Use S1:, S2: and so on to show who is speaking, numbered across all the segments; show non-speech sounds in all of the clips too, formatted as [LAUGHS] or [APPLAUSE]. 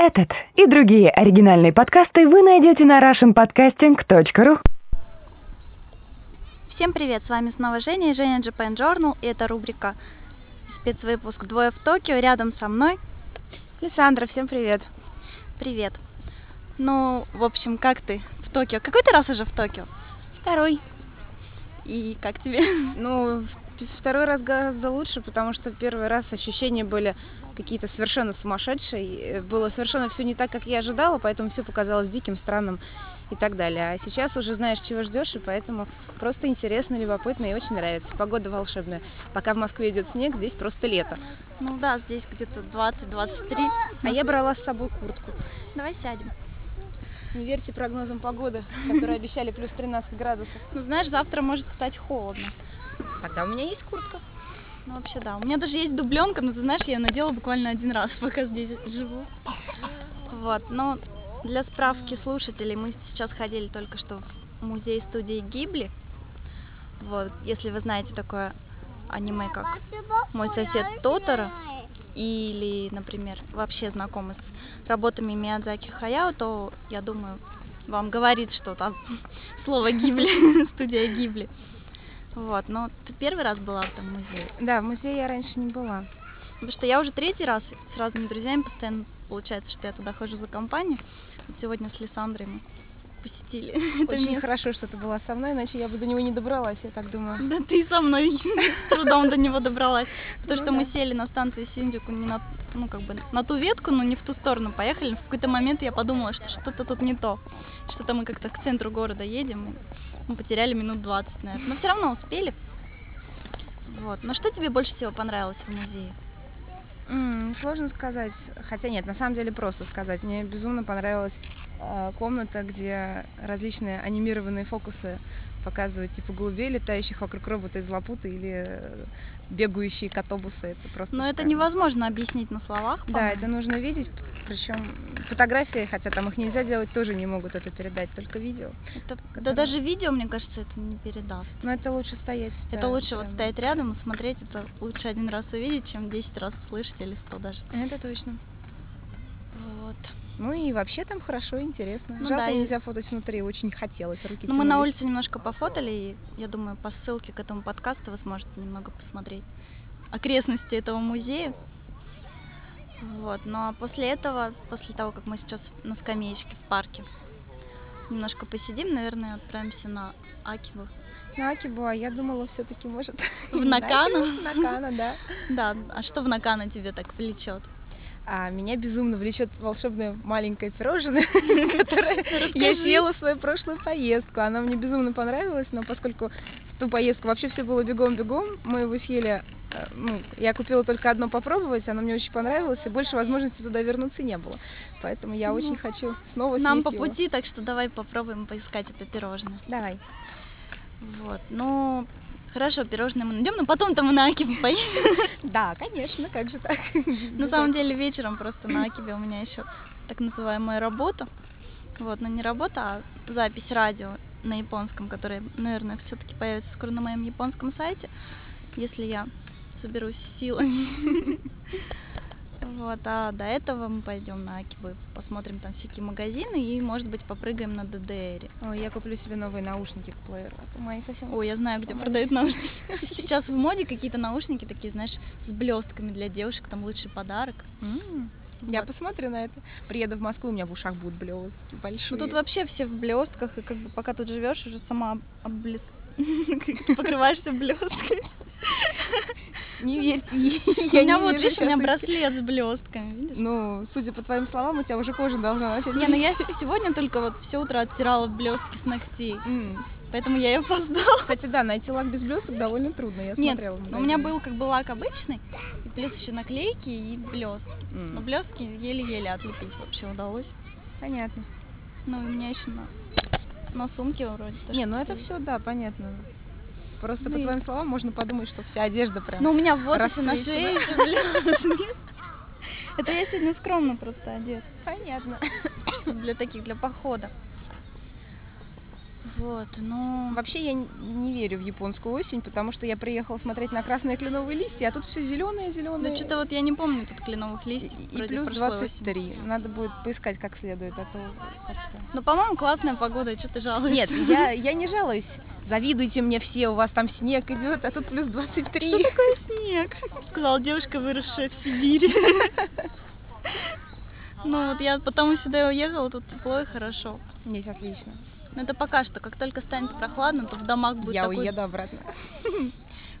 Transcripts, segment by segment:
S1: Этот и другие оригинальные подкасты вы найдете на russianpodcasting.ru.
S2: Всем привет, с вами снова Женя и Женя Japan Journal, и это рубрика спецвыпуск «Двое в Токио». Рядом со мной
S3: Лиссандра, всем привет.
S2: Привет. Ну, в общем, как ты в Токио? Какой ты раз уже в Токио?
S3: Второй.
S2: И как тебе?
S3: Ну, второй раз гораздо лучше, потому что первый раз ощущения были какие-то совершенно сумасшедшие. Было совершенно все не так, как я ожидала, поэтому все показалось диким, странным и так далее. А сейчас уже знаешь, чего ждешь, и поэтому просто интересно, любопытно и очень нравится. Погода волшебная. Пока в Москве идет снег, здесь просто лето.
S2: Ну да, здесь где-то 20-23.
S3: А я брала с собой куртку.
S2: Давай сядем.
S3: Не верьте прогнозам погоды, которые обещали плюс 13 градусов.
S2: Ну знаешь, завтра может стать холодно.
S3: Тогда у меня есть куртка.
S2: Ну, вообще, да. У меня даже есть дубленка, но ты знаешь, я ее надела буквально один раз, [LAUGHS] пока здесь живу. Вот, но для справки слушателей, мы сейчас ходили только что в музей студии Гибли. Вот, если вы знаете такое аниме, как «Мой сосед Тотора», или, например, вообще знакомы с работами Миядзаки Хаяо, то, я думаю, вам говорит что-то [LAUGHS] слово Гибли, [LAUGHS] студия Гибли. Вот, но ты первый раз была в этом музее?
S3: Да, в музее я раньше не была.
S2: Потому что я уже третий раз с разными друзьями постоянно получается, что я туда хожу за компанию. Вот сегодня с Лиссандрой мы посетили. [LAUGHS]
S3: Очень это хорошо, что ты была со мной, иначе я бы до него не добралась, я так думаю.
S2: Да ты со мной [LAUGHS] с трудом до него добралась. Потому ну, что мы сели на станции Синдзюку не на, ну, как бы, на ту ветку, но не в ту сторону поехали. В какой-то момент я подумала, что что-то тут не то. Что-то мы как-то к центру города едем. Мы потеряли минут 20, наверное. Но все равно успели. Вот. Но что тебе больше всего понравилось в музее?
S3: Mm, сложно сказать. Хотя нет, на самом деле просто сказать. Мне безумно понравилась э, комната, где различные анимированные фокусы показывают, типа голубей, летающих вокруг робота из Лапута или э, бегающие котобусы. Это просто
S2: Но это невозможно объяснить на словах.
S3: Да, это нужно видеть. Причем фотографии, хотя там их нельзя делать, тоже не могут это передать, только видео.
S2: Это, которое... Да даже видео, мне кажется, это не передаст.
S3: Но это лучше стоять.
S2: Это да, лучше прям... вот стоять рядом и смотреть. Это лучше один раз увидеть, чем 10 раз услышать или 100 даже.
S3: Это точно. Ну и вообще там хорошо, интересно. Ну, Жалко, да, нельзя и... фотать внутри, очень хотелось, руки
S2: Ну мы на улице немножко пофотали, и я думаю, по ссылке к этому подкасту вы сможете немного посмотреть окрестности этого музея. Вот. Ну а после этого, после того, как мы сейчас на скамеечке в парке немножко посидим, наверное, отправимся на Акибу.
S3: На Акибу, а я думала, все-таки может. [LAUGHS]
S2: В Накану?
S3: Накана, да. [LAUGHS]
S2: Да. А что в Накана тебе так влечет?
S3: А меня безумно влечет волшебное маленькое пирожное, [LAUGHS] которое я съела в свою прошлую поездку. Оно мне безумно понравилось, но поскольку в ту поездку вообще все было бегом-бегом, мы его съели э, ну, я купила только одно попробовать, оно мне очень понравилось, и больше возможности туда вернуться не было. Поэтому я ну, очень хочу снова
S2: Нам по
S3: его.
S2: пути, так что давай попробуем поискать это пирожное.
S3: Давай.
S2: Вот, ну, Хорошо, пирожные мы найдем, но потом там мы на Акибе поедем. [LAUGHS]
S3: Да, конечно, как же так?
S2: На самом деле вечером просто на Акибе у меня еще так называемая работа. Вот, но не работа, а запись радио на японском, которая, наверное, все-таки появится скоро на моем японском сайте, если я соберусь силами. [LAUGHS] Вот, а до этого мы пойдем на Акибы, посмотрим там всякие магазины и, может быть, попрыгаем на ДДР.
S3: Ой, я куплю себе новые наушники к плееру, а мои совсем...
S2: Ой, я знаю, где продают наушники. [LAUGHS] Сейчас в моде какие-то наушники такие, знаешь, с блестками для девушек, там лучший подарок.
S3: Вот. Я посмотрю на это. Приеду в Москву, у меня в ушах будут блестки большие.
S2: Ну тут вообще все в блестках, и как бы пока тут живешь, уже сама облес... [LAUGHS] [LAUGHS] покрываешься блестками.
S3: Не верьте [LAUGHS]
S2: У меня вот, видишь, у меня браслет с блестками, видишь?
S3: Ну, судя по твоим словам, у тебя уже кожа должна начать.
S2: Не, ну я сегодня только вот все утро оттирала блестки с ногтей. Поэтому я и опоздала.
S3: Кстати, да, найти лак без блесток довольно трудно, я смотрела.
S2: Нет, у меня был как бы лак обычный, и плюс еще наклейки и блестки. Mm. Но блестки еле-еле отлепить вообще удалось.
S3: Понятно.
S2: Ну, у меня еще на, на сумке вроде.
S3: Не, ну это все, да, понятно. Просто ну, по твоим словам можно подумать, что вся одежда прям
S2: Ну, у меня вот еще на шее. Это я сегодня скромно просто одет.
S3: Понятно. [COUGHS]
S2: Для таких, для похода. Вот, ну...
S3: Вообще я не верю в японскую осень, потому что я приехала смотреть на красные кленовые листья, а тут все зеленое, зеленое.
S2: Ну, что-то вот я не помню тут кленовых листьев.
S3: и плюс
S2: прошлой
S3: 23.
S2: осени.
S3: Надо будет поискать как следует, а то как-то...
S2: Ну, по-моему, классная погода, что ты жалуешься?
S3: Нет, я, я не жалуюсь. Завидуйте мне все, у вас там снег идет, а тут плюс 23.
S2: Что такое снег? Сказала девушка, выросшая в Сибири. Ну вот я потом сюда уехала, тут тепло и хорошо.
S3: Здесь отлично.
S2: Но это пока что. Как только станет прохладно, то в домах будет
S3: я
S2: такой
S3: уеду обратно.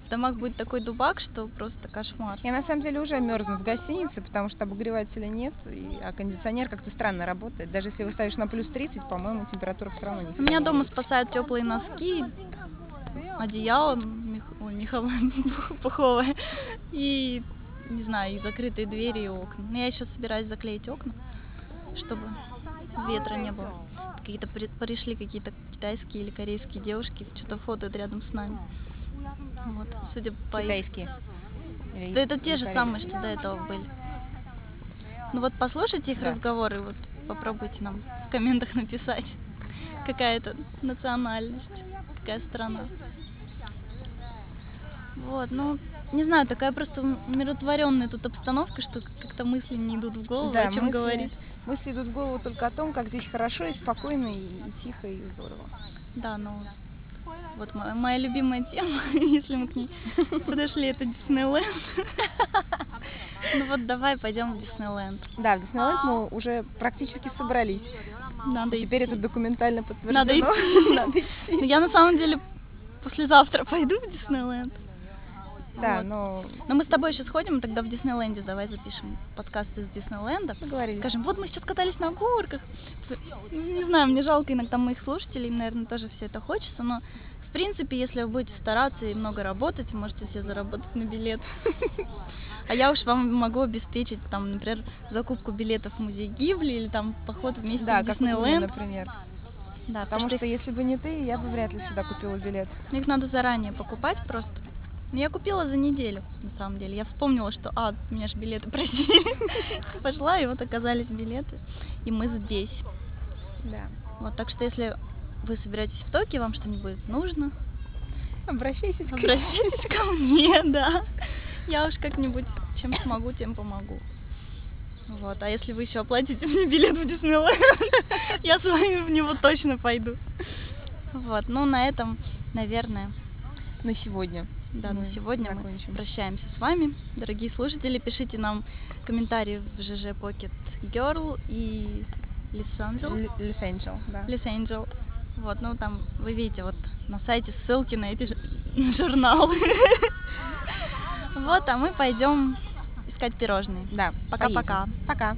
S2: В домах будет такой дубак, что просто кошмар.
S3: Я на самом деле уже мерзну в гостинице, потому что обогревателя нет, и, а кондиционер как-то странно работает. Даже если его ставишь на плюс 30, по-моему, температура все равно не
S2: У меня дома спасают теплые носки, одеяло мех- ой, меховое, [LAUGHS] пуховое и не знаю, и закрытые двери и окна. Но я еще собираюсь заклеить окна, чтобы ветра не было. Какие-то при- пришли какие-то китайские или корейские девушки, что-то фотоют рядом с нами. Вот, судя по их
S3: Китайские. Или
S2: Да это те же самые, что до этого были. Ну вот послушайте их
S3: Да.
S2: разговоры, вот попробуйте нам в комментах написать, какая это национальность, какая страна. Вот, ну, не знаю, такая просто умиротворенная тут обстановка, что как-то мысли не идут в голову,
S3: Да,
S2: о чем
S3: мысли-
S2: говорить.
S3: Мысли идут в голову только о том, как здесь хорошо и спокойно, и, и тихо, и здорово.
S2: Да, ну, вот моя, моя любимая тема, [LAUGHS] если мы к ней [LAUGHS] подошли, это Диснейленд. [LAUGHS] Ну вот давай пойдем в Диснейленд.
S3: Да, в Диснейленд мы уже практически собрались.
S2: Надо
S3: Теперь
S2: идти.
S3: это документально подтверждено.
S2: Надо идти.
S3: Надо идти.
S2: Ну, я на самом деле послезавтра пойду в Диснейленд.
S3: Да,
S2: Вот.
S3: но
S2: Но мы с тобой еще сходим, тогда в Диснейленде давай запишем подкаст из Диснейленда.
S3: договорились.
S2: Скажем, вот мы сейчас катались на горках. Не знаю, мне жалко иногда моих слушателей, им, наверное, тоже все это хочется, но в принципе, если вы будете стараться и много работать, можете себе заработать на билет. [LAUGHS] А я уж вам могу обеспечить, там, например, закупку билетов в музей Гибли или там поход вместе
S3: да,
S2: в Диснейленд.
S3: например.
S2: Да,
S3: Потому что если бы не ты, я бы вряд ли сюда купила билет.
S2: Их надо заранее покупать просто. Но я купила за неделю, на самом деле. Я вспомнила, что, а, меня же билеты [LAUGHS] просили. Пошла, и вот оказались билеты. И мы здесь.
S3: Да.
S2: Вот, так что если вы собираетесь в Токио, вам что-нибудь нужно,
S3: Обращайтесь
S2: обращайтесь ко мне, [LAUGHS] да. Я уж как-нибудь, чем смогу, тем помогу. Вот, а если вы еще оплатите мне билет в Диснейленд, [LAUGHS] я с вами в него точно пойду. Вот, ну на этом, наверное,
S3: на сегодня.
S2: Да,
S3: Мы
S2: на сегодня мы
S3: закончим.
S2: прощаемся с вами. Дорогие слушатели, пишите нам комментарии в ЖЖ Pocket Girl и Лис Angel.
S3: Л- Лис Энджел, да.
S2: Лис Angel. Вот, ну там вы видите вот на сайте ссылки на эти [LAUGHS] журналы. [LAUGHS] Вот, а мы пойдем искать пирожные.
S3: Да.
S2: Пока-пока.
S3: поедем. Пока.